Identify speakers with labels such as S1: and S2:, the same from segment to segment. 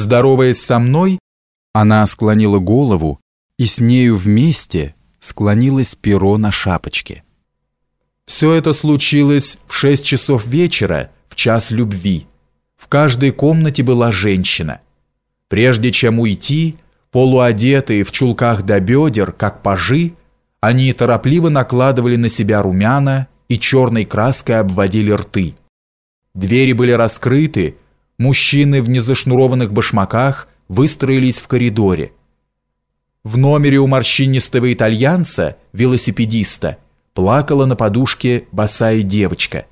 S1: Здороваясь со мной, она склонила голову, и с нею вместе склонилось перо на шапочке. Все это случилось в шесть часов вечера, в час любви. В каждой комнате была женщина. Прежде чем уйти, полуодетые в чулках до бедер, как пажи, они торопливо накладывали на себя румяна и черной краской обводили рты. Двери были раскрыты, мужчины в незашнурованных башмаках выстроились в коридоре. В номере у морщинистого итальянца, велосипедиста, плакала на подушке босая девочка.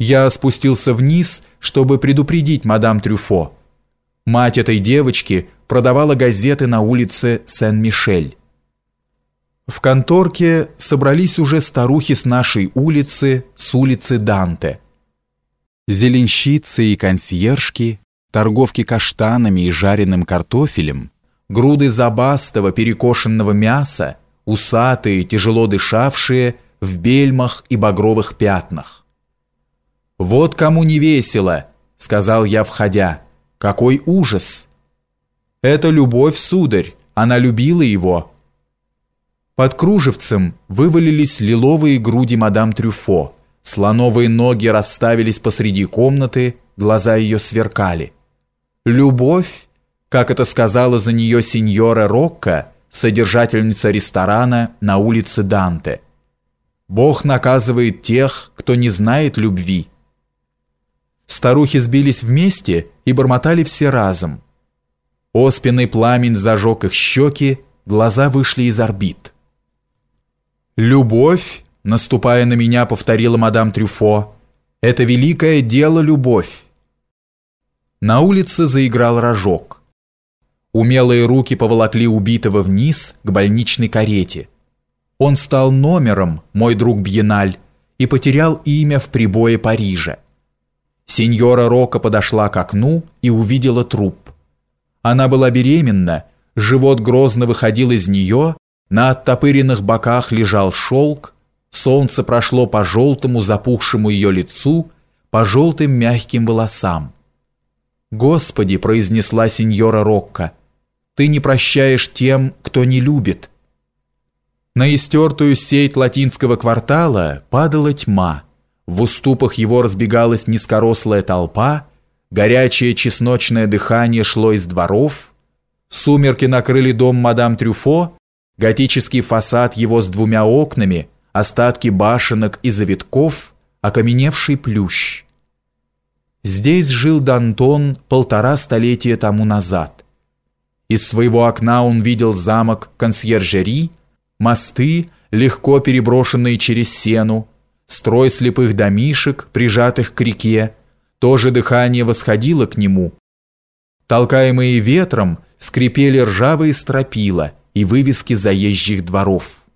S1: Я спустился вниз, чтобы предупредить мадам Трюфо. Мать этой девочки продавала газеты на улице Сен-Мишель. В конторке собрались уже старухи с нашей улицы, с улицы Данте. Зеленщицы и консьержки, торговки каштанами и жареным картофелем, груды забастого перекошенного мяса, усатые, тяжело дышавшие, в бельмах и багровых пятнах. «Вот кому не весело», — сказал я, входя. «Какой ужас!» «Это любовь, сударь, она любила его». Под кружевцем вывалились лиловые груди мадам Трюфо, слоновые ноги расставились посреди комнаты, глаза ее сверкали. Любовь, как это сказала за нее сеньора Рокко, содержательница ресторана на улице Данте. Бог наказывает тех, кто не знает любви. Старухи сбились вместе и бормотали все разом. Оспенный пламень зажег их щеки, глаза вышли из орбит. «Любовь», — наступая на меня, повторила мадам Трюфо, — «это великое дело любовь». На улице заиграл рожок. Умелые руки поволокли убитого вниз к больничной карете. Он стал номером, мой друг Бьеналь, и потерял имя в прибое Парижа. Сеньора Рока подошла к окну и увидела труп. Она была беременна, живот грозно выходил из нее, на оттопыренных боках лежал шелк, солнце прошло по желтому запухшему ее лицу, по желтым мягким волосам. «Господи!» – произнесла сеньора Рокко. «Ты не прощаешь тем, кто не любит». На истертую сеть латинского квартала падала тьма. В уступах его разбегалась низкорослая толпа, горячее чесночное дыхание шло из дворов, сумерки накрыли дом мадам Трюфо, готический фасад его с двумя окнами, остатки башенок и завитков, окаменевший плющ. Здесь жил Дантон полтора столетия тому назад. Из своего окна он видел замок консьержери, мосты, легко переброшенные через сену, строй слепых домишек, прижатых к реке, тоже дыхание восходило к нему. Толкаемые ветром скрипели ржавые стропила и вывески заезжих дворов.